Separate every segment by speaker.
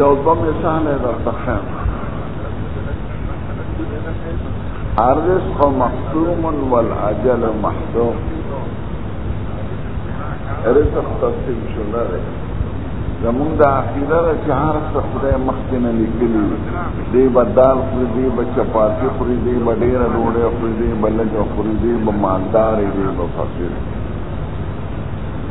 Speaker 1: یو دو مثال یې درته ښیم الرزق محتوم والاجل محتوم رزق تقسیم شو نه دی زمونږ د عقیده ده چې هر څه خدای مخکې نه لیکلي دی به دال خوري دی به چپاتي خوري دی به ډېره ډوډۍ خوري دی به لږه خوري دی به مالدار دی به فقیر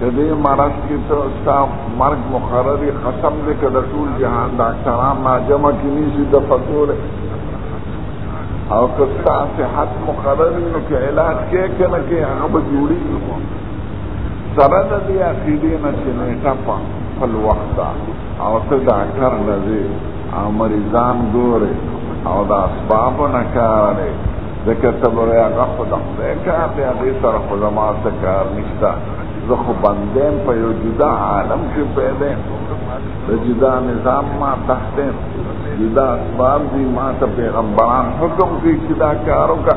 Speaker 1: که دې مرض کې ته ستا مرګ مقرر دی قسم دې که د ټول جهان ډاکټران راجمع کې نیسي د فتوله او که ستا صحت مقرر وي نو که علاج کې که نه کې هغه به جوړېږي خو سره د دې عقیدې نه چې نېټه په خپل وخت ده او ته ډاکټر نه ځې او مریضان ګورې او د اسبابو نه کار دی ځکه ته به وایې هغه خو د خدای کار دی، هغې سره خو زما څه کار نشته، زه خو بنده یم، په یو جدا عالم کښې پیدا یم، د جدا نظام ما تحت یم، جدا اسباب دي، ما ته پیغمبران حکم کوي چې دا کار وکړه.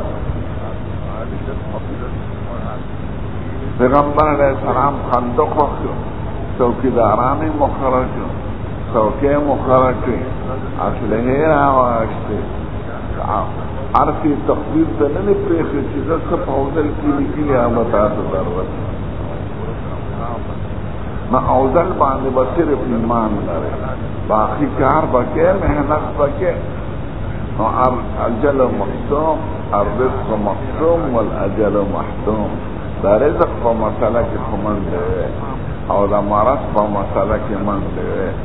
Speaker 1: پیغمبر علیه السلام خندق وکړو، څوکیداران یې مقرر کړو، څوکۍ یې مقرر کړې، اسلحې یې راوغشتې، ارتې تقدیر ته نه پرېښې چې زه څه په اوزل کې لیکلي هغه تاسو ته ورسوم نو اوزل باندې به صرف ایمان لري باقي کار به کې محنت به کې نو اجل مقسوم الرزق مقسوم والاجل محتوم دا رزق په مسله کې خمن دی او دا مرض په مسله کې من دی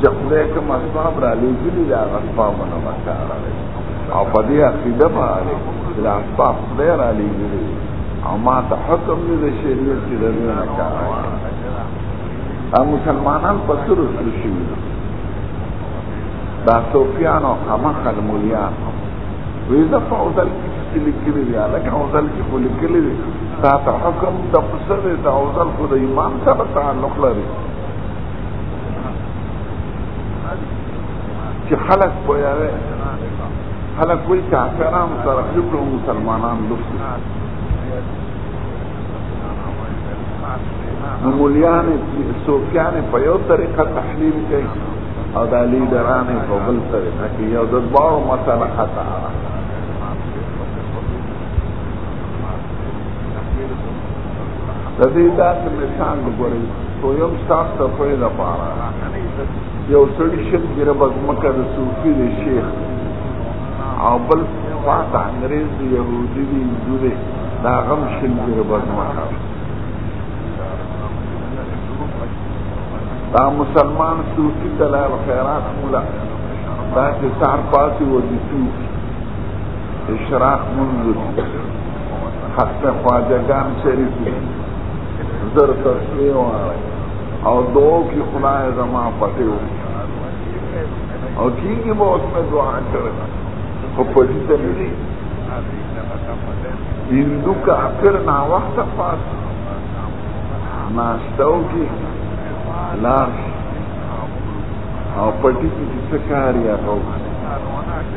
Speaker 1: چې خدای کوم اسباب را لېږلي دي هغه اسبابو نه به کار اخلي او په دې عقیده به اړې چې دا اسباب خدای را لېږلي دي او ما ته حکم دی د شریعت چې د دې نه کار اخلي دا مسلمانان په څه رسو شوي دي دا صوفیان او همخل مولیان وی زه په اوزل کې چې لیکلي دي هلکه اوزل کې خو لیکلي دي تا ته حکم د پسه دی د اوزل خو د ایمان سره تعلق لري چې خلک پوهیږي خلک وایي کافران سره خلک مسلمانان لوڅ نو مولیان صوفیان په یو طریقه تحلیل کوي او دا لیډران په بل طریقه کې یو د دواړو مسله خطا د دې داسې مثال وګورئ دویم ستاسو د پوهې لپاره یو سړي شل ګیره به ځمکه د صوفي دی شیخ او بل خواته انګرېز دی یهودي دی هندو دی د هغه هم شل ګیره به ځمکه دا مسلمان صوفي دلال خیرات مولا داسې سهار پاسې وظیفي اشراق منځ حتی خواجگان شریفی زر تسوی وارای او دو کی خدای زمان پتی ہو او کی کی با اس میں دعا کرنا خو پتی تلیلی هندو کافر نا وقت پاس ناشتاو کی لاش او پتی کی کسی کاری آتا ہو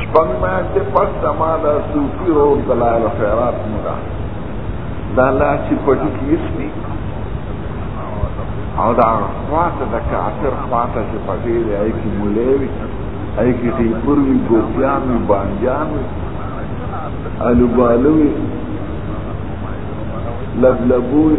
Speaker 1: شپږ میاشتې پس زما د صوفي رول دلایل خیرات مو ده دا لا چې پټي کې هېڅ دي او دا خواته د کافر خواته چې پټې دی هغې کې مولې وي هغې کې ټیپر وي ګوپیان وي بانجان وي الوبالو وي لبلبو وي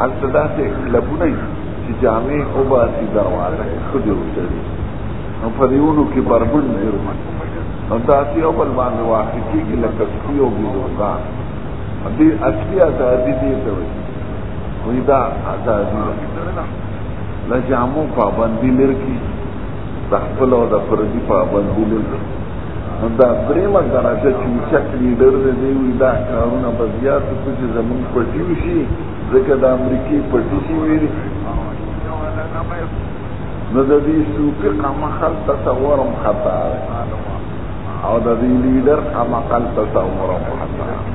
Speaker 1: هلته داسې کلبونه وي چې جامې وباسي دروازه کې ښځې وتړي نو په دیونو کې بربن ګرځي نو داسې یو بل باندې واقع کېږي لکه سپي او بزرګان دې اصلي ازادي دې ته وایي وایي دا ازادي ده له جامو پابندي لرکي د خپل او د پردي پابندي نه کړي. نو دا درېمه درجه چې اوچت لیډر دی، دی وایي دا کارونه به زیات کړو چې زموږ پټي وشي، ځکه د امریکې پټي چې وي، نو د دې صوفي قمقل تصور هم خطا دی او د دې لیډر قمقل تصور هم خطا دی.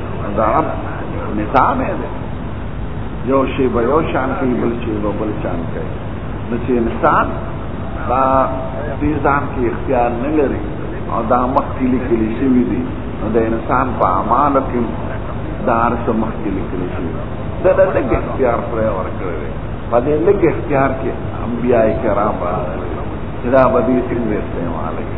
Speaker 1: دا رب نظام دی یو شی به یو شان کوي بل شی به بل شان کوي نو چې انسان دا دې ځان کې اختیار نه لري او دا مخکې لیکل شوي دي نو د انسان په اعمالو کې دا هر څه مخکې لیکل شوي ده د لږ اختیار پرې ورکړی دی په دې لږ اختیار کې انبیاء کرام راغلي چې دا به دې څنګه استعمالوي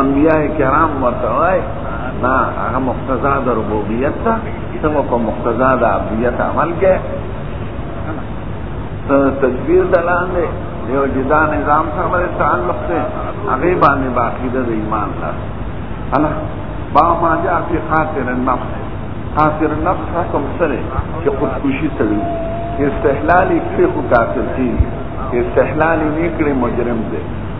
Speaker 1: انبیاء کرام ورته وای نه هغه مقتضا د ربوبیت ده څنګه په مقتضا د عبدیت عمل کې ته تدبیر دلاندې یو جدا نظام سره باندې تعلق دی هغه باندې باقی د ایمان ده انا با ما جاء فی خاطر النفس خاطر النفس حکم سره چې خودکشي سره استحلال یې کړی خو کافر کیږي استحلال یې کړی مجرم دی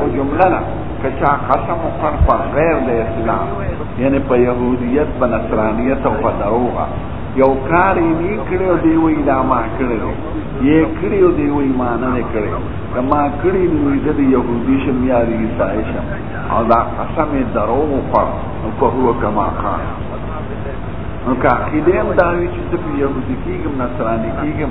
Speaker 1: او جمله نه کچا قسم وکړ په غیر د اسلام یعنی په يهودیت په نصرانیت او په دروغه یو کار یې نه کړو دی وی دا ما کړی یې کړی دی وی ما نه کړی دا ما کړی نو دې د يهودي شم یا د عیسائی شم او دا قسم یې درو وکړ نو په هو کما قال نو که عقیده هم دا وی چې ته په يهودي کېږم نصراني کېږم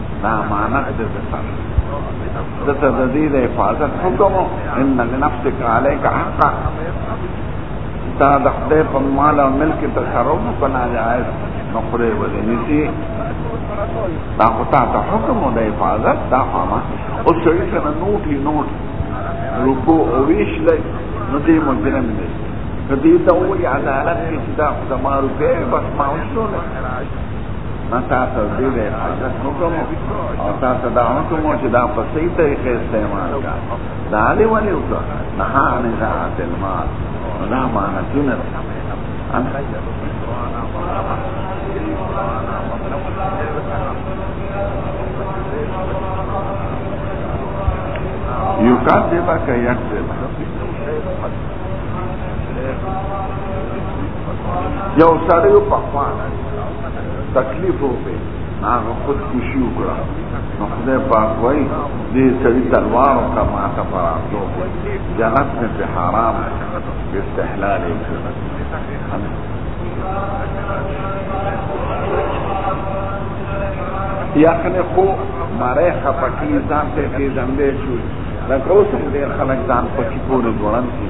Speaker 1: دا امانت دې د سر د ته د دې د حفاظت حکم ان لنفسك عليك حقا دا د خدای په مال او ملک تصرف په ناجایز نخره ولې نسی دا خو تا ته حکم د حفاظت دا فهمه او سړي سره نوټي نوټ رکو او ویش لای نو دې مجرم دی کدی ته وی عدالت کې چې دا خدای ما روپې بس ما وشو ما تاسو دې به حاجت وکم او تاسو دا حکم چې دا په صحیح طریقې استعمال کا دا دې ولې وکړه نه ها نه ذات المال دا معنا څنګه ان يكذبك يكذب یو سړی په خوان تکلیف وکړي هغه خود کشي وکړه نو خدای پاک وایي دې سړي تلوار وکړه ما ته په راتلو جنت مې په حرام استحلال یې کړ یخنې خو مړی خفه کړي ځان ته یې پېژندی شو لکه اوس هم ډېر خلک ځان پکې پورې ځوړن کړي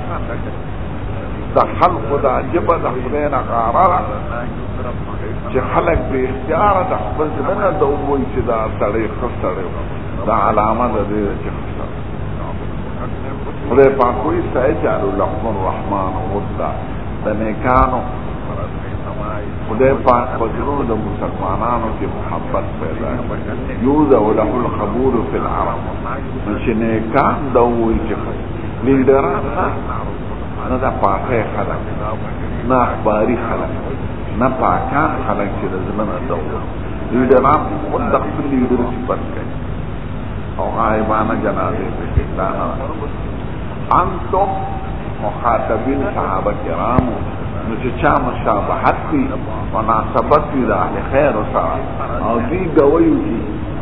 Speaker 1: د خلکو دا جبه د خدای نه غاره ده چې خلک بې اختیاره د خپل زړه نه د ووایي چې دا سړی ښه سړی و دا علامه د دې ده چې ښه سړی خدای پاک وایي سیجعل لهم الرحمن ودا د نیکانو خدای پاک په زړونو د مسلمانانو کې محبت پیدا کړي یوزع له القبول فی العرب چې نه کام دا وایي چې خیر لیډران نه نه دا پاکه خلک نه اخباري خلک نه پاکان خلک چې د زمن دا لیډران خپل د خپل لیډر صفت کوي او غایبانه جنازه په دا نه انتم مخاطبین صحابه کرامو نو چې چا مشابهت کوي مناسبت وي د اهل خیر سره او دوی ګویو دي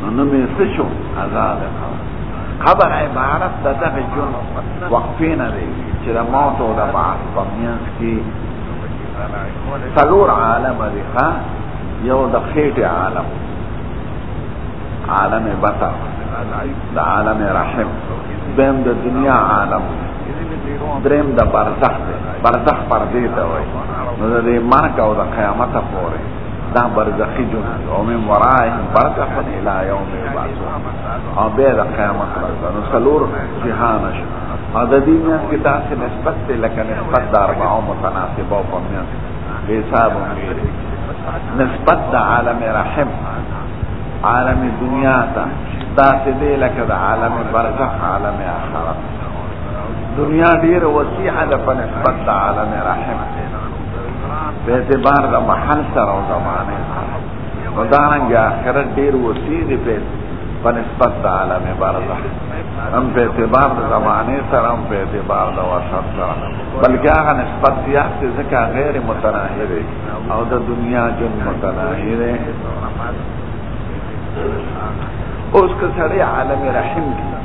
Speaker 1: نو نوم یې څه شو؟ ازاد قبر. قبر عبارت د دغه ژوند وقفې نه دی چې د موت او د بعث په منځ کې څلور عالمه دي ښه یو د خېټې عالم عالم بطر د عالم رحم دویم د دنیا عالم دریم د برزخ دی برزخ پردې ته وایي نو د دې مرګ او د قیامته پورې دا برزخی جون او من ورائهم برزخ الى یوم یبعثون او بیا د قیامت ورځ نو څلور جهان شو او د دې میاس کې داسې نسبت دی لکه نسبت د اربعو متناسبه او په میاس کې حساب ویری نسبت د عالم رحم عالم دنیا ته داسې دی لکه د عالم برزخ عالم آخرت دنیا ډیره وسیعه ده په نسبت د عالم رحم په اعتبار د محل سره او زمانه سره نو دا رنګ آخرت ډیر وسیع دی په په نسبت د عالم برزه هم په اعتبار د زمانه سره هم په اعتبار د وسط سره بلکې هغه نسبت زیات دی ځکه غیر متناهی دی او د دنیا جن متناهی دی اوس که سړی عالم رحیم دی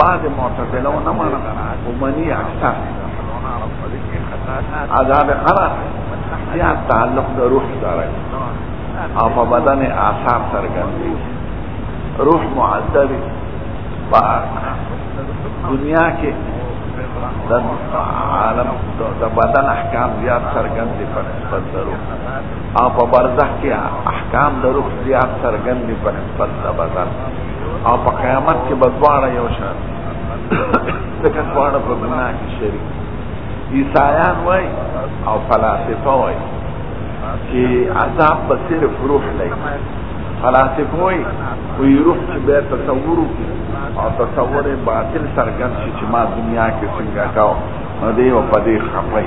Speaker 1: بعض معتزله و نه منه او منی اکثر عذاب قبر یا تعلق د روح سره او په بدن آثار څرګند دي روح معذب په دنیا کې د عالم د بدن احکام زیات څرګند دي په نسبت د روح او په برزخ کې احکام د روح زیات څرګند دي په نسبت د بدن او په قیامت کې به دواړه یو شان ځکه دواړه په ګناه کې شریک عیسایان وای او فلاسفه وای چې عذاب به صرف روح لای فلاسفه وای وی روح چې به تصور او تصور باطل سرګن شي چې ما دنیا کې څنګه کاو نو دی او په دې خپای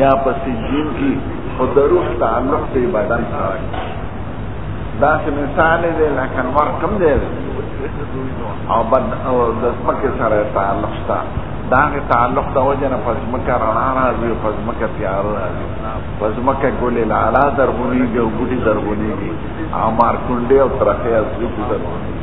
Speaker 1: یا په سجین کی خو د روح تعلق دی بدن سره داسې مثال دی لکه نور کم دی او بد او د ځمکې سره تعلق شته دا هغې تعلق د وجه نه په ځمکه رڼا راځي او په ځمکه تیاره راځي په ځمکه ګلې لالا درغونېږي او بوټي درغونېږي او مارکونډې او ترخې او ځمکې درغونېږي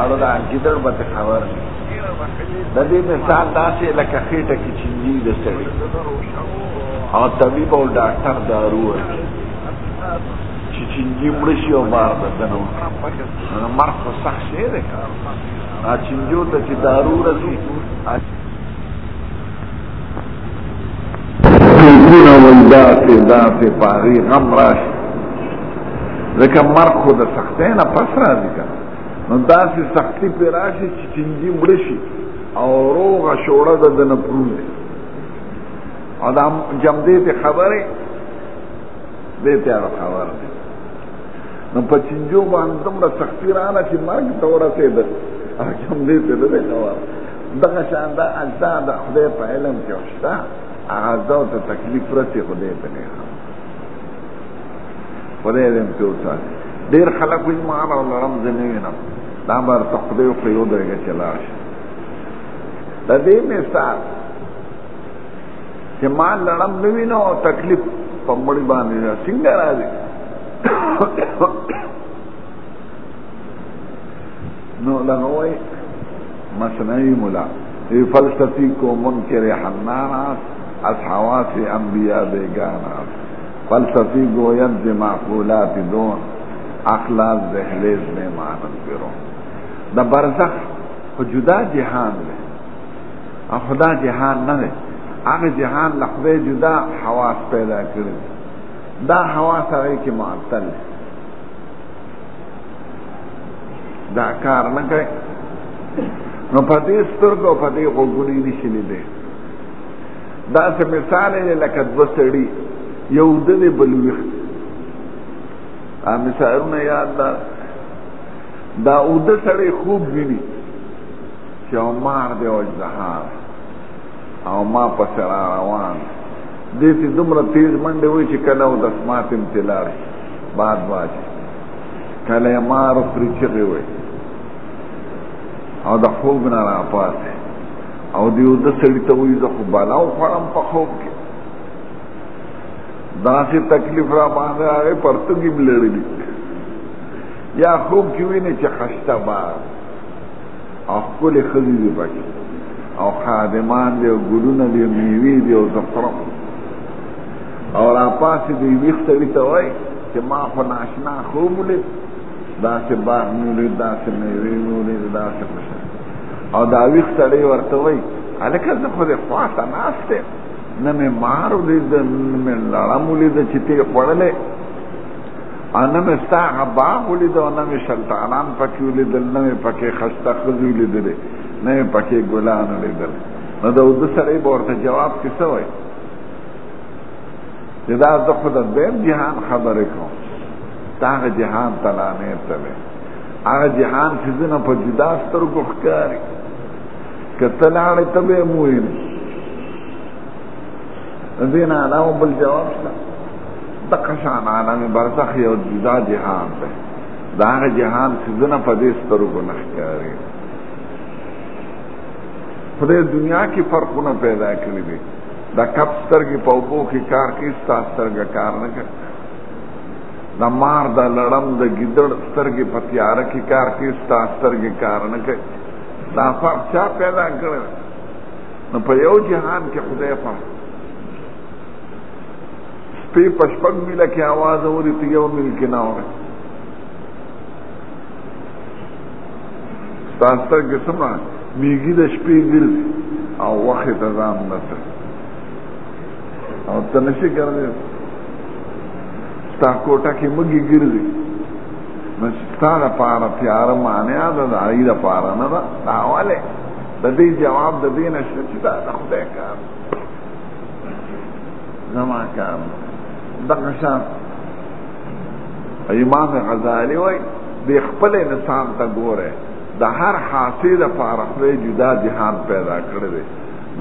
Speaker 1: اړو دا ګیدړ به ته خبر نه د دې مثال داسې لکه خېټه کې چینجي د سړي او طبیب او ډاکټر دارو ورکړي چې چینجي مړ شي او بار د دنو نو مرګ خو سخت شی دی ا چینجو ته چې دارو رسي کونه ولدا ته دا ته پاري غم راشي ځکه مرګ خو د سختۍ نه پس راځي نو داسې سختی پې راشي چې چنجي مړه شي او روغه شوړه د ده نه پرون دی او دا جمدې ته خبرې دې ته هغه خبر دی نو په چنجو باندې دومره سختی رانه چې مرګ ته ورسېده او جمدې ته نه دی خبر دغه شان دا اجزا د خدای په علم کې شته هغه ځو ته تکلیف رسي خدای ته نه خدای دې په وسه ډیر خلک وي ما را لرم زه نه وینم دا بار ته خدای خو یو درګه چلا شي د دې مثال چې ما لړم نه وینم او تکلیف په مړی باندې څنګه راځي نو لغوي مصنوي مولا ای فلسفی کو منکر حنانا از حواس انبیاء بیگانا فلسفی گوید دی معقولات دون اخلاص دهلیز میں مانن پیرو دا برزخ خو جدا جهان دی او خدا جهان نه دی هغه جهان له خدای جدا حواس پیدا کړی دا حواس هغه کې معطل دی دا کار نه کوي نو په دې سترګو په دې غوګونی نشي لیدلی دا څه مثال دی لکه دوه سړي یو د دې بل ویخت ا مثالونه یاد دا دا او د سړي خوب ویني چې او مار دی او زهار او ما په سر روان دې چې دومره تیز منډه وي چې کله او د اسمات امتلار بعد واځي کله مار پرې چغي وي او د خوب نه راپاسه او دیو د سړی ته وی زه خو بالا او خړم په خوب کې دا سي تکلیف را باندې هغه پرتګي بلړي یا خوب کې ویني چې خشته با او کول خزي دی پکې او خادمان دی او ګلونه دی میوي دی او زفرم او را پاسې دی ویخته وی ته وای چې ما خو ناشنا خوب ولید دا سه باغ نو لید دا سه میوي نو لید دا سه خوشاله او دا ویښ سړی ورته وای هلکه زه خو دې خواته ناست یم نه مې مار ولید نه مې لړم ولید چې تی خوړلی او نه مې ستا هغه باغ ولید او نه مې شلتالان پکې ولیدل نه مې پکې خسته ښځې ولیدلې نه مې پکې ګلان ولیدل نو د اوده سړی به ورته جواب کې څه وایي چې دا زه خو د دویم جهان خبرې کوم تا هغه جهان ته لا نه تللی هغه جهان چې زنه په جدا سترګو ښکاري کته لاړې ته به مو یې دین علاوه بل جواب شته د قشان عالم برزخ یو جدا جهان دی دا هغه جهان چې زنه په دې سترګو نه ښکاري خدای دنیا کې فرقونه پیدا کړی دي دا کپ سترګې په اوبو کې کار کوي ستا سترګه کار نه کوي د مار د لړم د ګیدړ سترګې په تیاره کې کار کوي ستا سترګې کار نه کوي دا فرق چا پیدا کړی نو په یو جهان کې خدای فرق سپی په شپږ میله کې اواز اوري ته یو میل کې نه اوري ستا سترګې څومره میږي د شپې ګرځي او وخت ته ځان نه او ته نشي ګرځې ستا کوټه کې مګي ګرځي نو ستا لپاره تیاره معنیا ده د هغوی لپاره نه ده دا ولې د دې جواب د دې نه شته چې دا د خدای کار زما کار دغه شان امام غزالی وای د خپل انسان ته ګوره د هر حاصل لپاره خدای جدا جهان پیدا کړی دی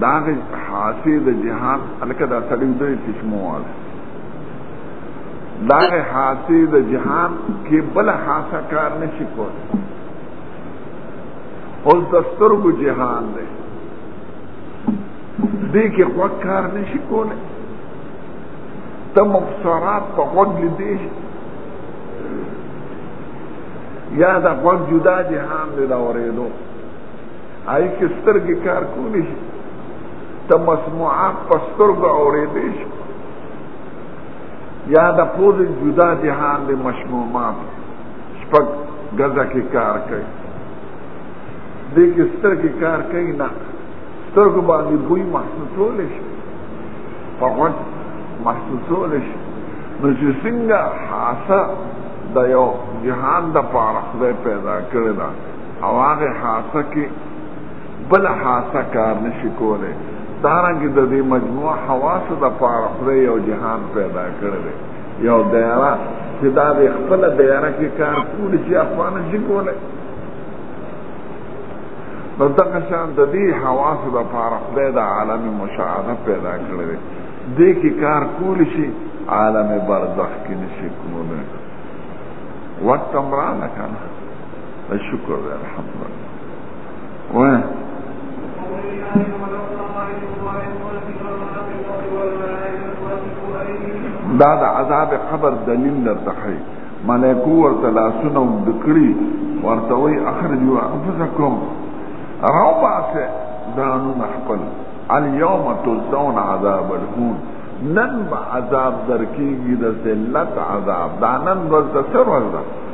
Speaker 1: دا غي حاصل د جهاد الکه دا سړی دوی چشمو واله دا غي حاصل د جهاد کې بل حاصل کار نشي کول اوس د سترګو جهان دی دې کې خو کار نشي کوله ته مبصرات په غوږ لیدې شي یا دا غوږ جدا جهان دی دا اورېدو هغه کې سترګې کار کولی شي ته مسموعات په سترګو اورېدی شي یا د پوزې جدا جهان د مشمومات شپږ ګزه کې کار کوي دې کې سترګې کار کوي نه سترګو باندې بوی محسوسولی شي په غوږ محسوسولی شي نو چې څنګه حاسه د یو جهان د پاره خدای پیدا کړی ده او هغه حاسه کې بل حاسه کار نشي کولی دارنګه د دې مجموعه حواس د پاره خدای یو جهان پیدا کړی دی یو دایره چې دا د خپل دایره کې کار کولی چې افغان شي کولی نو دغه شان د دې حواس د پاره خدای د عالم مشاهده پیدا کړی دی دې کې کار کولی شي عالم برزخ کې نشي کولی وخت هم رانه کنه الشکر دی الحمدلله وای دا د عذاب قبر دلیل درته ښي ملائکو ورته لاسونه اوږده کړي ورته وایي اخرجو انفسکم راوباسه ځانونه خپل الیوم تجزون عذاب الهون نن به عذاب درکېږي د ذلت عذاب دا نن ورځ د څه ورځ ده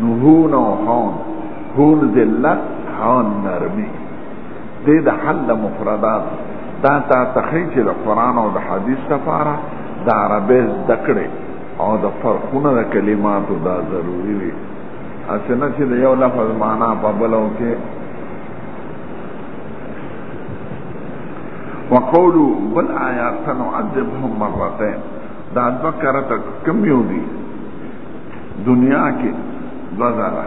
Speaker 1: نو هون او هون هون ذلت هون نرمی دې د حل د مفردات دا تا تخی چې د قرآن او د حدیث لپاره د عربې زده کړې او د فرقونه د کلماتو دا ضروري وي هسې نه چې د یو لفظ معنا په بلو کې وقولو بل آیات سنعذبهم مرتين دا دوه کرته کم یو دي دنیا کې دوه زره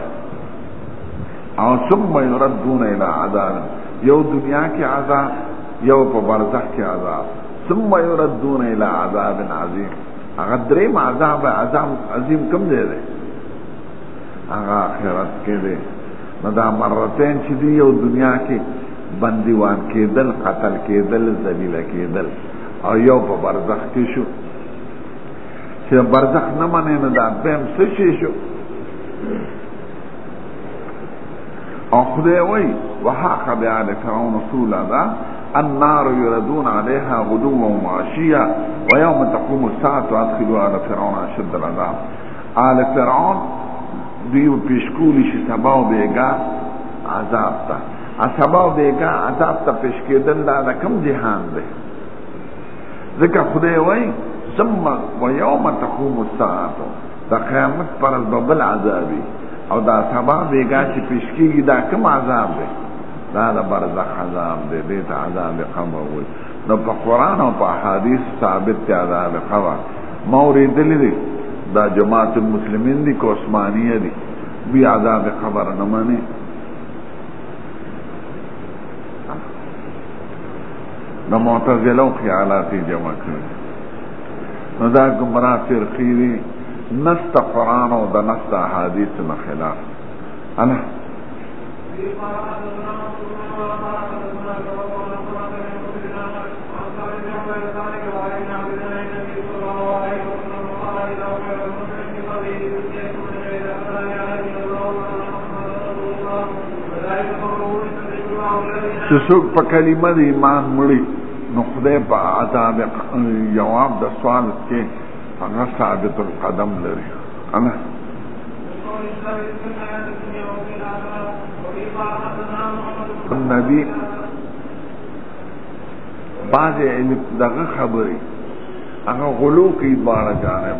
Speaker 1: او ثم يردون الى عذاب یو دنیا کې عذاب یو په برزخ کې عذاب ثم يردون الى عذاب عظیم هغه دریم عذاب عذاب عظیم کم دی دی هغه آخرت کې دی نو دا مرتين چې دی یو دنیا کې بندیوان کېدل قتل کېدل ذلیل کېدل او یو په برزخ کې شو چې برزخ نه منې نه دا بیم څه شي شو او خدای وایي وحاق بآل فرعون سوء العذاب النار يردون عليها غدوا وعشيا ويوم تقوم الساعة أدخلوا على فرعون أشد العذاب آل فرعون دوی پیشکولی شي سبا او بیګا عذاب ته سبا او بیګا عذاب ته پیش کېدل دا د کم جهان دی ځکه خدای وای ثم ويوم تقوم الساعه د قیامت پر ببل عذابي او دا سبا بیګا چې پیش کیږي دا کوم عذاب دی دا د برزخ عذاب دی دې ته عذاب قبر وي نو په قران او په احادیث ثابت دی عذاب قبر ما اورېدلې دي دا جماعت المسلمین دي کو عثمانیه دي بی عذاب قبر نه مانی د معتزلو خیالات یې جمع کړي نو دا ګمراه فرقې دي نس د قرآن او د نس د احادیثو نه خلاف اله چې څوک په کلمه د ایمان مړي نو خدای په عذاب جواب د سوال کې هغه ثابت القدم لري انا النبي بعض دغه خبرې هغه غلو کې بار جانب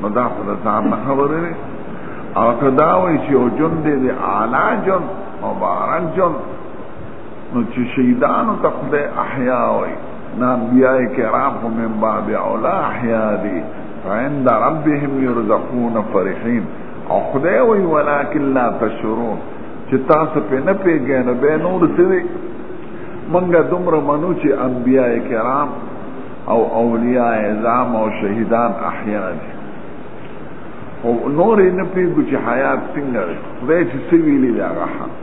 Speaker 1: نو دا خو د ځان نه خبرې دی او که دا وایي چې یو ژوند دی د اعلی ژوند مبارک ژوند نو چې شهیدانو ته خدای احیا وایي نو انبیاء کرام خو من باب اولا احیا دي فعند ربهم یرزقون فرحین او خدای وایي ولکن لا تشعرون چې تاسو په نه پیږئ نو به نور څه وي مونږ دومره منو چې انبیاء کرام او اولیاء عظام او شهیدان احیاء دي او نور نه پیږو چې حیات څنګه دی خدای چې څه ویلي دی هغه حق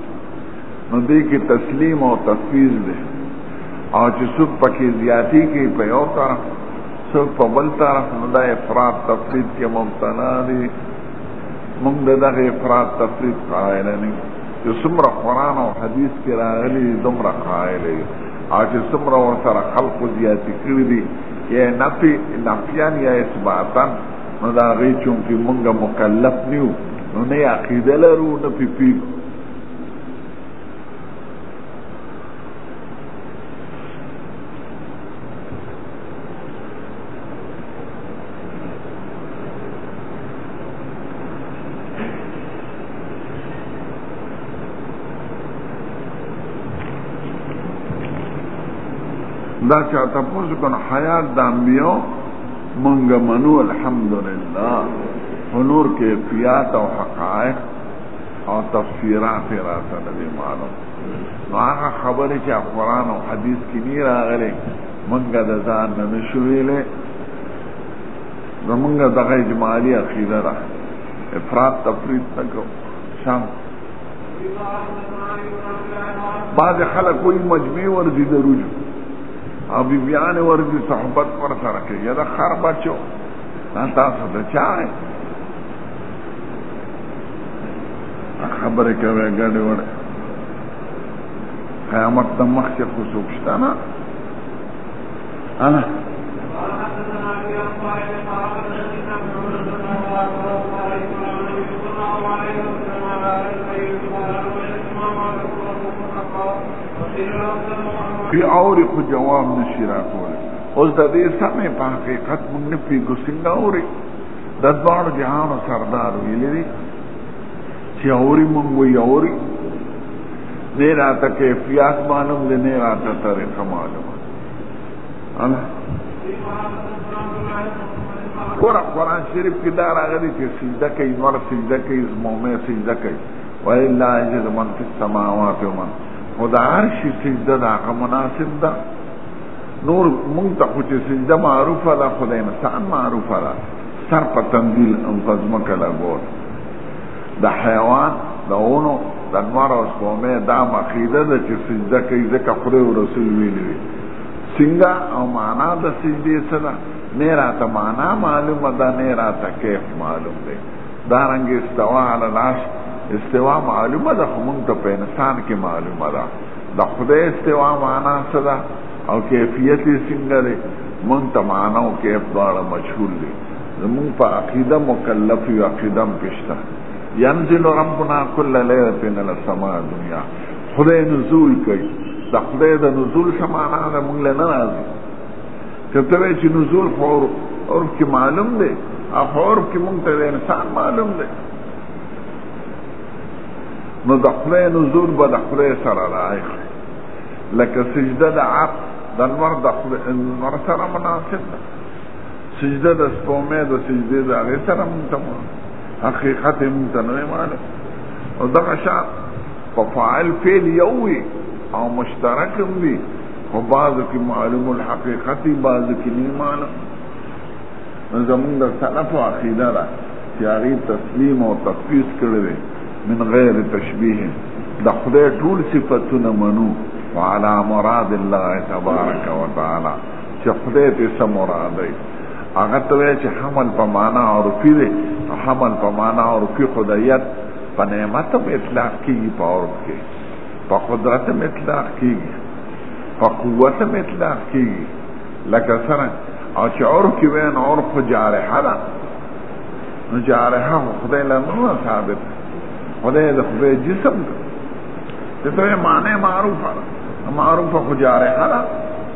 Speaker 1: نو دې کې تسلیم او تفویض دی او چې څوک پکې زیاتی کوي په یو طرف څوک په بل طرف نو دا افراط تفرید کې مبتلا دی موږ د دغه افراط تفرید قائل نه یو څومره قرآن او حدیث کې راغلي دومره قائل یو او چې څومره ورسره خلقو زیاتې کړي دي یا نفي نفیان یا اثباتن نو د هغې چونکې مونږ مکلف نه یو نو نه یې عقیده لرو نه پې پوهېږو دا چا تاسو کنه حیات د انبیو مونږ منو الحمدلله هنور کیفیات او حقائق او تفسیرات راته نه معلوم نو هغه خبره چې قرآن او حدیث کې نه راغلي مونږ د ځان نه نشو ویلې زمونږ دغه اجمالی عقیده ده افراد تفرید تکو شام بعض خلک وایي مجمع ورځي د رجوع او بی بیان ورځي صحبت پر سره کوي یا د خر بچو دا تاسو د چا خبرې کوي ګډې وړې قیامت ته مخکې خو څوک شته نه انا پی اوری خو جواب نشی را کولی اوس د دې سمې په حقیقت مونږ نه پیګو څنګه اوري د دوړ جهان سردار ویلې چې اوري مونږ وی اوري نه راته کیفیت معلوم دی نه راته طریقه معلومه ګوره قرآن شریف کې دا راغلي چې سجده کوي نور سجده کوي زمومې سجده کوي ولله یجد من فی السماوات و من خو د هر شي سجده د هغه مناسب ده نور مونږ ته خو چې سجده معروفه ده خو د انسان معروفه ده سر په تندیل او په ځمکه لګول د حیوان، د ونو، د نمر او سپومې دا مقیده ده چې سجده کوي ځکه خدای او رسول ویلي وي. سنګه او معنا د سجدې څه ده؟ نه راته معنا معلومه ده نه راته کیف معلوم دی. دارنګ استوا علی العرش استوا معلومه ده خو مونږ ته په انسان کې معلومه ده. د خدای استوا معنا څه ده او کیفیت یې څنګه دی؟ مونږ ته معنا او کیف دواړه مجهول دي. زمون په عقیده مکلف یو عقیده هم پښته ینزل ربنا کل لیلة الى السماء دنیا خدای نزول کوي د خدای د نزول سمانا د مونږ له نه راځي کته وی چې نزول خور اور کې معلوم دی اخور کې مونږ ته انسان معلوم دی نو د خدای نزول به د خدای سره راځي لکه سجده د عقل د نور د خدای نور سره مناسب ده سجده د سپومې د سجدې د هغې سره مونږ ته حقیقت یې مونږ ته نه دی معلوم او دغه شان په فاعل فعل یو وي او مشترک هم وي خو بعضو کې معلوم الحقیقت وي بعضو کې نه معلوم نو زمونږ د سلفو عقیده ده چې هغې تسلیم او تفویض کړی دی من غیر تشبیه د خدای ټول صفتونه منو وعلى مراد الله تبارک وتعالی چې خدای دې څه مراد دی هغه ته وایي چې حمل په معنا عرفي دی حمل په معنا عرفي خدایت په نعمت هم اطلاق کېږي په عرف کې په قدرت هم اطلاق کېږي په قوت هم اطلاق کېږي لکه سره او چې عرف کې وایي نو عرف خو جارحه ده نو جارحه خو خدای له نه ثابت خدای د خدای جسم ده د ته معنی معروفه ده معروفه خو جارحه ده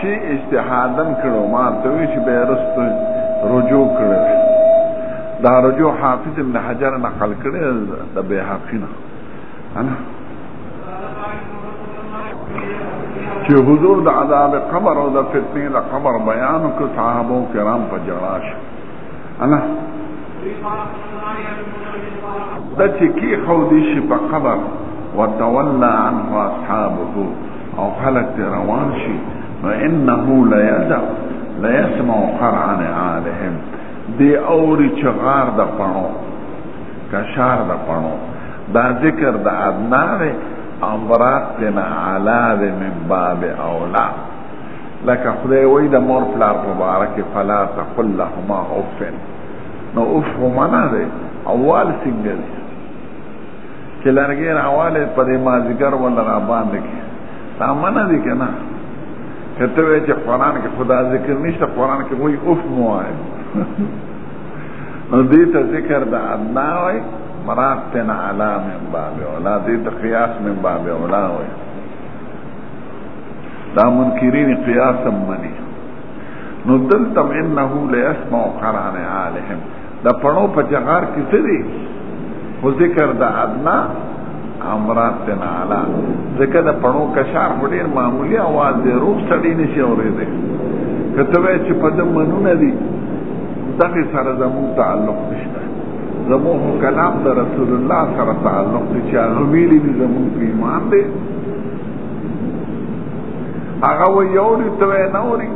Speaker 1: شي اجتهادن کړو ما ته وی چې به رست رجوع کړو دا رجوع حافظ ابن حجر نقل کړي د به حقینا انا چې حضور د عذاب قبر او د فتنې د قبر بیان کو صحابه کرام په جړاش الله دا چې کی خو دې شي په قبر وتولى عنه اصحابه او خلق روان شي فانه لا يدع لا يسمع قرعن عالهم دی اوري چغار د پڼو کشار د پڼو دا ذکر د ادنا امرات تنا علا من باب اولا لکه خدای وای د مور پلار په باره کې فلا تقل لهما اف نو اف هما نه دی اول سنګل چې لرګې راواله په دې مازیګر ولا را باندې کې سامانه دي که نه که ته وایې چې قرآن کې خدا ذکر نشته قرآن کې وایي اف مو وایه نو دې ته ذکر د ادنا وایي مراد تینا علا من باب اولا دې ته قیاس من باب اولا وایي دا منکرین قیاس هم مني نو دلته انه لا يسمع قران عالهم دا پړو په جهار کې څه دي خو ذکر د ادنا امرات تن اعلی ځکه د پړو کشار ډېر معمولی आवाज دی روغ سړی نشي اورېدی کته وای چې په دې منونه دي دغه سره زمو تعلق نشته زمو کلام د رسول الله سره تعلق دي چې هغه ویلي دي زمو په ایمان دي هغه و یوري ته نه وري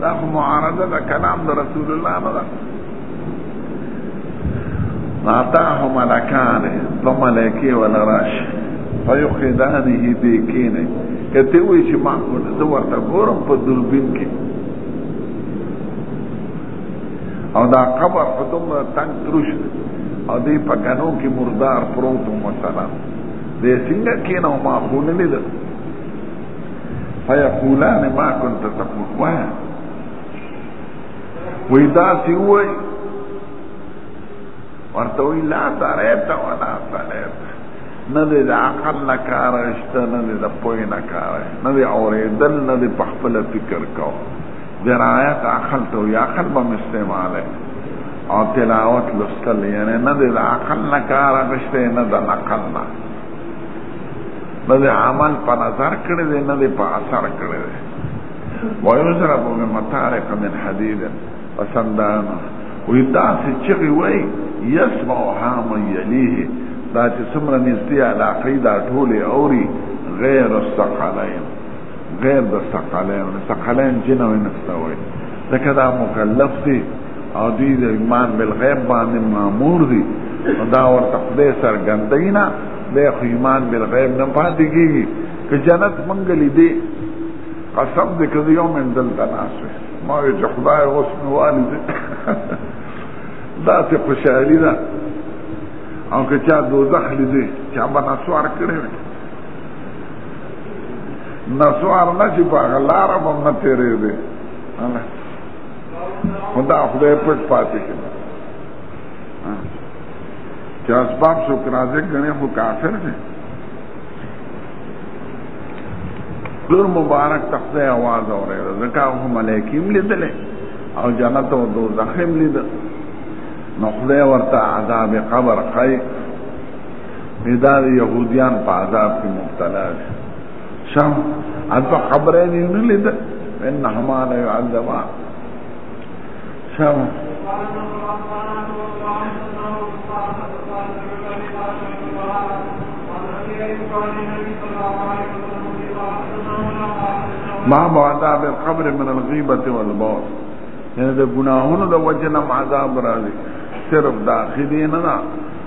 Speaker 1: دا خو معارضه ده کلام د رسول الله نه ده نعطاه ملکان دو ملکی ولا راش فیقیدانه بیکینه کته وی چې ما کو زه ورته ګورم په دوربین کې او دا قبر په دومره تنگ تروش او دی په کنو کې مردار پروت مثلا دی څنګه کینو ما خو نه لیدل فیقولان ما كنت تقول وای وی دا سی وای ورته وی لا دریت ولا صلیت نه دی د عقل نه کار شته نه دی د پوهې نه کار نه دی اورېدل نه دی په خپله فکر کوه درایت عقل ته وي عقل به هم استعماله او تلاوت لوستل یعنې نه د عقل نه کار اخیستی نه د نقل نه نه د عمل په نظر کړی دی نه د په اثر کړی دی ویضرب بمطارق من حدید په سندانو وایي داسې چغې وایي یسمعها من یلیه دا چې څومره نږدې علاقې دا ټولې اوري غیر الثقلین غیر د ثقلین ثقلین جن او انس ته وایي ځکه دا مکلف دي او دوی د ایمان بالغیب باندې مامور دي دا ورته خدای څرګندوي نه دی خو ایمان بالغیب نه پاتې کېږي که جنت موږ لیدې قسم دې که زه یو من دلته ناست وی ما وایي چې خدای اوس مې والېدې داسې خوشحالي ده او که چا دوزخ لیدې چا به نسوار کړی وی نسوار نه چې په هغه لاره به نه تېرېدې خو دا خدای پټ پاتې کړي چې اسباب څوک راځي ګڼې خو کافر دی ډېر مبارک ته خدای اواز اورېده ځکه هغه ملایکې هم لیدلی او جنت او دوزخ هم لیدل نو خدای ورته عذاب قبر ښایي دا يهوديان په عذاب کې مبتلا دي شام انت خبره نه نه لید ان هما لا يعذبان شام ما بعدا بالقبر من الغيبه والبول یعنی د ګناهونو د وجه نه عذاب راځي صرف داخلي نه نه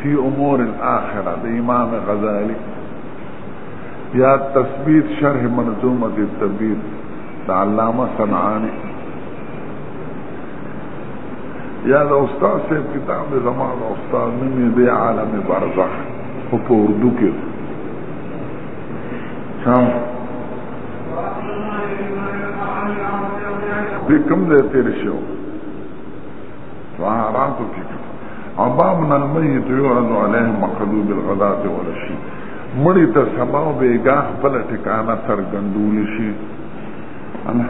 Speaker 1: فی امور الاخره د امام غزالی یا تثبیت شرح منظومه التبیت د علامه صنعانی یا د استاد صاحب کتاب د زمان استاد نمی دی عالم برزخ خو په اردو کې شام دې کوم ځای تیر شو سهاراتو کې عبابنا المیت یعرض علیه مقلوب الغدات ورشي مړی ته سبا او بیګا خپل ټکانه څرګندول شي انا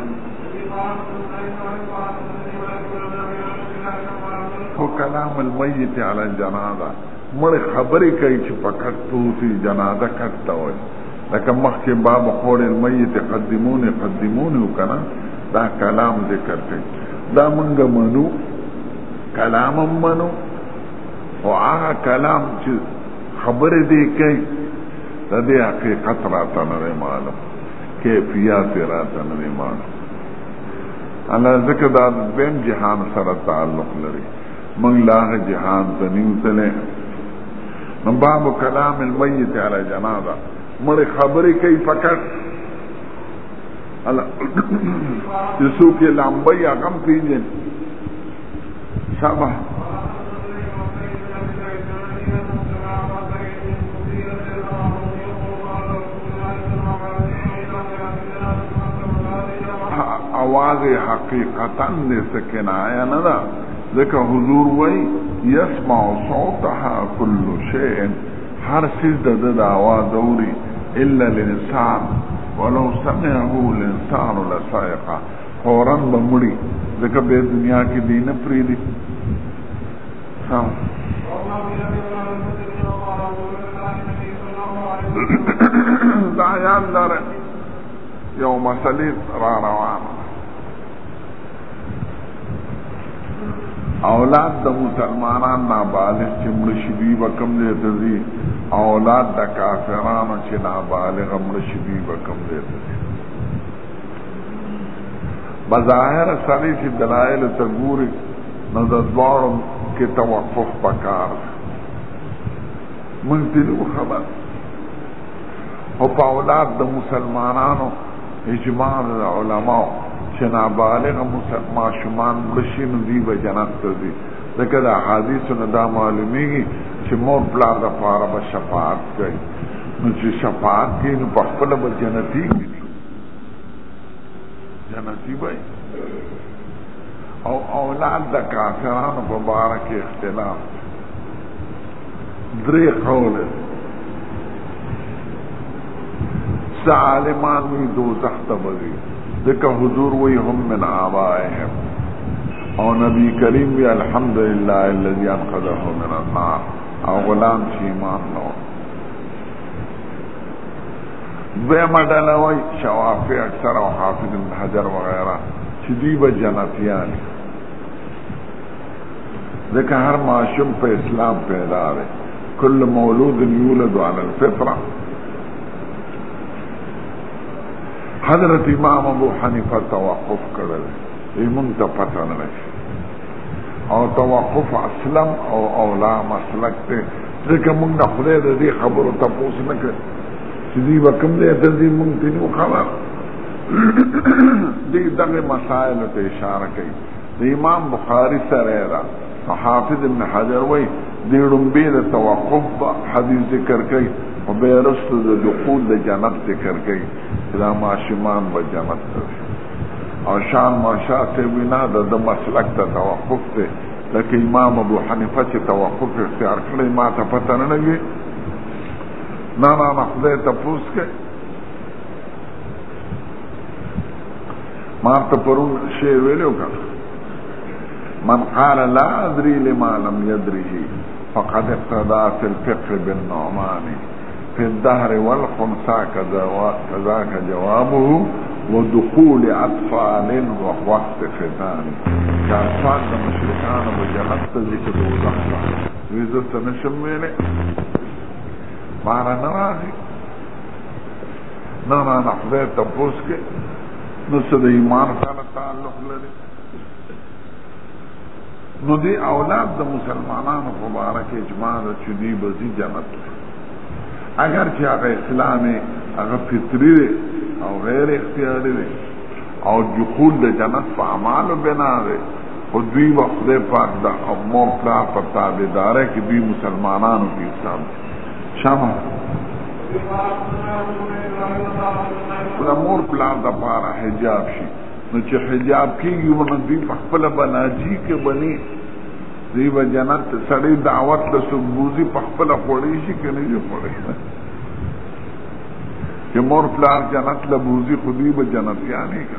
Speaker 1: هو کلام المیت علی جنازه مړ خبرې کوي چې پکټ توتی جنازه کټ تا وایي لکه مخکې باب قول المیت قدمون قدمون وکړه دا کلام ذکر کړي دا مونږ منو کلام منو او هغه کلام چې خبرې دې کوي د دې حقیقت راته نه معلوم کیفیت راته نه معلوم الله ذکر دا بیم جهان سره تعلق لري مونږ لا جهان ته نیوتلې باب کلام المیت علی جنازه مړی خبرې کوي فقط چې څوک یې لامبه یې هغه هم پېژني شابه اواز حقیقتا دې څه کنایه نه ده ځکه حضور وایي یسمع صوتها کل شیء هر څیز د ده د اواز اوري الا الانسان ولو سمعه الانسان لصائقه فورا به مړي ځکه به دنیا کې دی نه پریدي سم دا یاد لره یو مسلې را روانه اولاد د مسلمانان نابالغ چې مړ شي دوی به کوم ځای ته ځي او اولاد د کافرانو چې نابالغ مړ شي دوی به کوم ځای ته ځي بظاهر سړی چې دلایل ته ګوري نو د دواړو کې توقف پکار مونږ دې خبر او په اولاد د مسلمانانو اجماع د علماو چې نابالغ ماشومان مړه شي نو دوی به جنت ته ځي ځکه د احادیثو نه دا معلومیږي چې مور پلار دپاره به شفاعت کوي نو چې شفاعت کوي نو په خپله به جنتي جنتي به او اولاد د کافرانو په باره کې اختلاف درې قوله څه عالمان وي دوزخ ته به وي ځکه حضور وایي هم من آبائهم او نبی کریم وی الحمد لله الذي انقذه من النار او غلام چې ایمان نو دویم ډله وایي شوافی اکثر او حافظ ابن حجر وغیره چې دوی به جنتیان دي ځکه هر ماشوم په اسلام پیدا دی کل مولود یولد علی الفطره حضرت امام ابو حنیفه توقف کړل ایمون ته پته نه او توقف اسلم او اولا مسلک ته ځکه مونږ د خدای د دې خبرو تپوس نه کړ چې دوی به کوم دی تر دې مونږ ته نو خبر دې دغه مسایلو ته اشاره کوي د امام بخاری سره ده نو حافظ ابن حجر وای د ړومبې د توقف حدیث ذکر کوي او بیا رسته د دخول د جنت ذکر کوي دا ماشومان به جنت ته او شان ماشا ته وینا د د مسلک ته توقف دی لکه امام ابو حنیفه چې توقف اختیار کړی ما ته پته نه لګي نه نه خدای ته پوس کې ما ته پرون شعر ویلو که من قال لا ادري لما لم يدره فقد اقتدى في الفقه بالنعمان في الدهر والخنسا كذاك جوابه ودخول اطفال ووقت ختان دا اطفال د مشرکانو په جهاد ته دي چې دوزخ ده دوی دلته نشم ویلی باره نه راځي نه نه نه خدای تپوس کې نو څه د ایمان سره تعلق لري نو دی اولاد د مسلمانانو په باره کې اجماع ده چې دوی به ځي جنت ته اگر چې هغه اسلام هغه فطري دی او غیر اختیاري دی او دخول د جنت په اعمالو بنا دی خو دوی به خدای پاک د مور پلار په تابعداره کې دوی مسلمانانو کې حساب شابه د مور پلار د پاره حجاب شي نو چې حجاب کېږي ونه دوی په خپله به ناجي کې بني دوی به جنت ته سړی دعوت له څوک بوځي په خپله خوړی شي که نه شي خوړی چې مور پلار جنت له بوځي خو دوی به جنتیانې که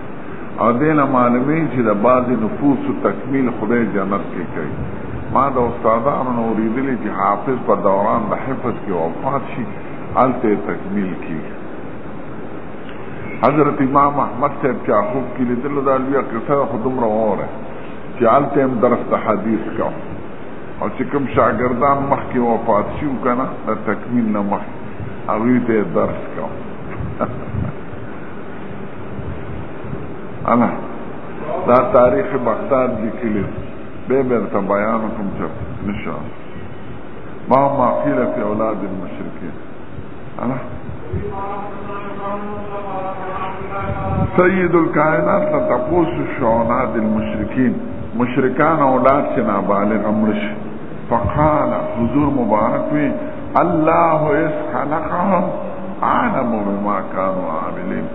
Speaker 1: او دې نه معلومي چې د بعضې نفوسو تکمیل خدای جنت کې کوي ما د استادانو نه اورېدلي چې حافظ په دوران د حفظ کې وفات شي هلته یې تکمیل کېږي حضرت امام احمد صاحب چې خوب کې لیدل دا لویه قصه ده خو دومره واوره چې هلته هم درس د حدیث کوم او چې کوم شاګردان مخکې وفات شي که نه د تکمیل نه مخکې هغوی ته یې درس کوم انا دا تاریخ بغداد لیکلی به بیرته بیان کوم چې نشه ما ما قیل فی اولاد المشرکین انا سید الکائنات ته تاسو شو اولاد المشرکین مشرکان اولاد چې نابالغ مړ شي فقال حضور مبارک وی الله اس خلقهم عالم بما كانوا عاملين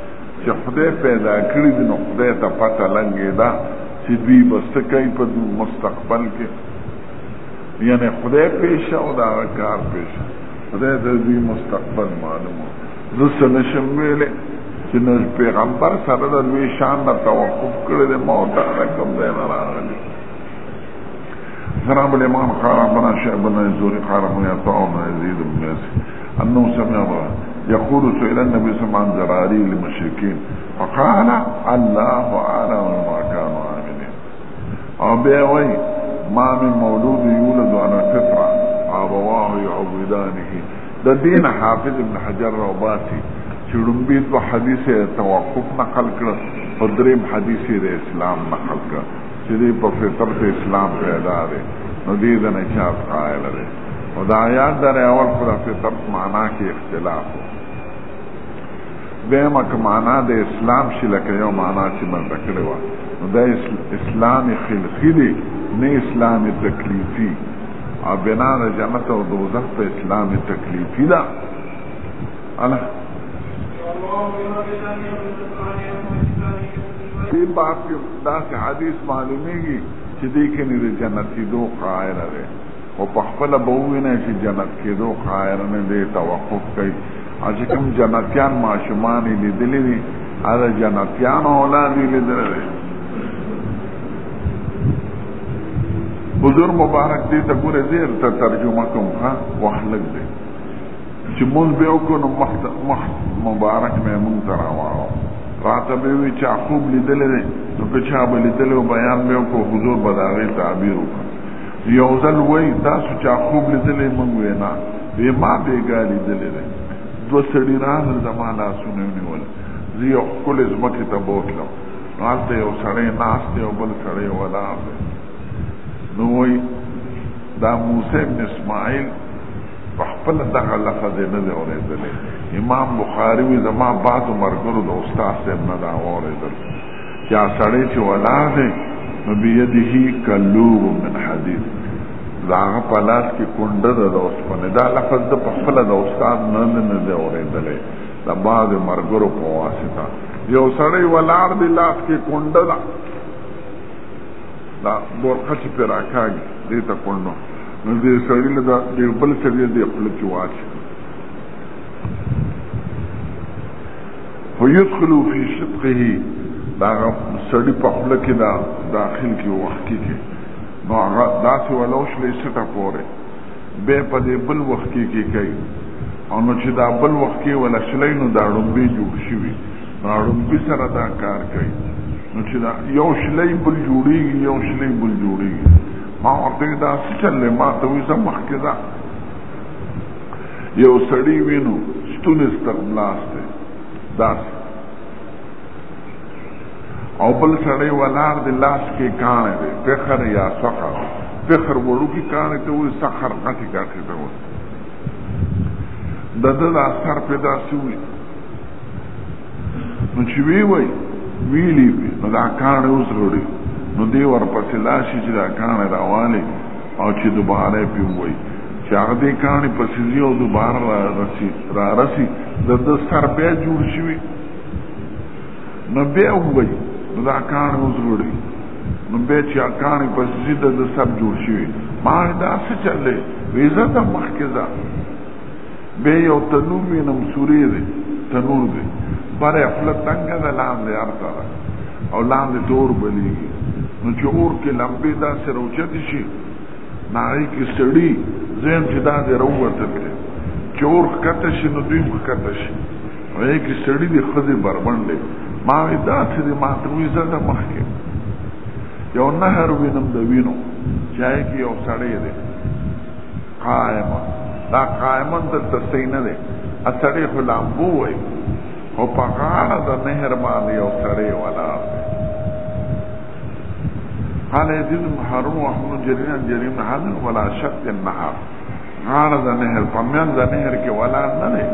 Speaker 1: چې خدای پیدا کړی دی نو خدای ته پته لنګې ده چې دوی به څه کوي په مستقبل کې یعنی خدای پیشه او دا کار پیشه خدای د دوی مستقبل معلومه زه څه نشم ویلی چې نو پیغمبر سره د لوی شان نه توقف کړی دی ما ورته کوم ځای نه راغلی جناب الامام قال عبنا شعب بن الزوري قال من يطاع بن يزيد بن ياس انه سمع يقول سئل النبي صلى الله عليه وسلم عن زراري للمشركين فقال الله اعلم ما كانوا عاملين او بیا وای ما من مولود يولد على الفطره ابواه يعبدانه د دین حافظ ابن حجر روباسی چې لومبي دوه حدیث توقف نقل کړ او دریم حدیث د اسلام نقل کړ چې دې په فطرت اسلام پیدا دی نو دې د نجات قائل دی او دا آیات در اول پر فطرت معنا کې اختلاف دی دیمه که معنا د اسلام شي لکه یو معنا چې من کړې وه نو دا اسلام خلقي دی نه اسلام تکلیفي او بنا د جنت او دوزخ په اسلام تکلیفي ده انا دې باب کې داسې حدیث معلومیږي چې دې کې نه د جنت کېدو قائل دی او په خپل به وینه چې جنت کېدو قائل نه دی توقف کوي چې کوم جنتیان ماشومان یې لیدلې دي هغه جنتیان اولاد یې لیدلې دي حضور مبارک دې ته ګوره زیر ته ترجمه کوم ها وخت لګ دی چې مونږ به وکړو نو مخ مخ مبارک به مونږ ته راواړو راته به وي چا خوب لیدلی دی نو که چا به لیدلی و بیان به وکړو حضور به د هغې تعبیر وکړو یو ځل وایي تاسو چا خوب لیدلی مونږ وې نه وې ما بېګا لیدلی دی دوه سړي راغلل زما لاسونه یې ونیول زه یو ښکلې ځمکې ته بوتلم نو هلته یو سړی ناست دی او بل سړی ولاړ دی نو وایي دا موسی بن اسماعیل په خپل دغه لفظ نه دی اورېدلی امام بخاري وي زما بعضو مرګرو د استاد صاحب نه دا واورېدل چې سړی چې ولاړ دی نو بيده کلوب من حديد دا هغه په لاس کې کونډه ده د اوسپنې دا لفظ د په خپله د استاد نه نه دی اورېدلی د بعضې مرګرو په واسطه یو سړی ولاړ دی لاس کې کونډه ده دا بورقه چې پرې راکاږي دې ته کونډه نو دې سړی له دا دې بل سړی دې خپل کې واچ ويدخلوا في شقه دا سړی په خپل کې دا داخل کې وخت کې کې نو هغه داسې ولوش لې سټه پوره به په دې بل وخت کې کې کوي او نو چې دا بل وخت کې ولا شلې نو دا ړومبي جوړ شي وي نو ړومبي سره دا کار کوي نو چې دا یو شلې بل جوړي یو شلې بل جوړي ما ورته وی دا څه چل دی ما ته وی زه مخکې ځه یو سړی وینو ستونې ستغملاس دی داسې او بل سړی ولاړ دی لاس کې کاڼی دی پخر یا سخر پخر وړوکي کاڼی ته وایي سخر غټې غټې ته وایي د ده دا سر پې داسې وي نو چې وی وی ویلی وی نو دا کاڼه اوس غړي نو دی ورپسې لاشي چې دا کاڼه راواله او چې دوباره پی وی چې هغه دې کاڼه پسې ځي او دوباره را رسی را رسی د د سر بیا جوړ شي نو بیا وی نو دا کاڼه اوس غړي نو بیا چې کاڼه پسې ځي د سر جوړ شي ما دا څه چلې ویزه ته مخکې ځه بیا یو تنور وینم سوری دی تنور دی بره خپل تنګه ده لاندې ارته ده او لاندې تور بلیږي نو چې اور کې لمبې داسې راوچتې شي نو هغې کې سړي زه یم چې دا دی راووتل دی چې اور ښکته شي نو دوی هم ښکته شي هغې کې سړي دی ښځې بربنډ دی ما وې داسې دی ما ته وایي زه ده مخکې یو نهر وینم د وینو چې هغې کې یو سړی دی قائمن دا قائمن دلته صحیح نه دی سړی خو لامبو وایي خو په غاړه د نهر باندې یو سړی ولاړ دی قال يزيد بن هارون وحمد جرير عن جرير بن حازم ولا شق النهار غاړه د نهر په میان د نهر کې ولاړ نه دی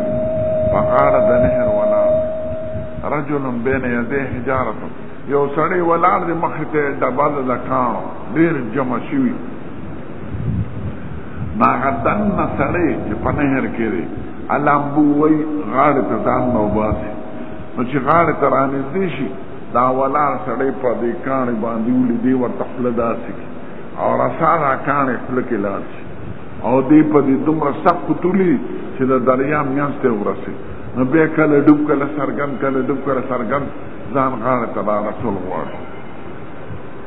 Speaker 1: په غاړه د نهر ولاړ رجل بین یدی حجارت یو سړی ولاړ دی مخ ته ډبل د کانو ډیر جمع شوی ناغه دن سړی چې په نهر کې دی الامبو وای غاړې ته ځان نه وباسي نو چې غاړې ته رانږدې شي دا ولاړ سړی په دې کاڼې باندې ولیدې ورته خوله داسې کړي او رسا دا کاڼې خوله کې لاړ شي او دې په دې دومره سخت تولي چې د دریا میانځ ته ورسي نو بیا کله ډوب کله سرګن کله ډوب کله سرګن ځان غاړې ته را رسول غواړي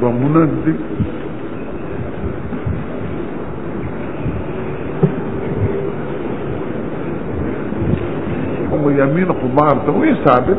Speaker 1: بمونه دي یمین خمار ته وی ثابت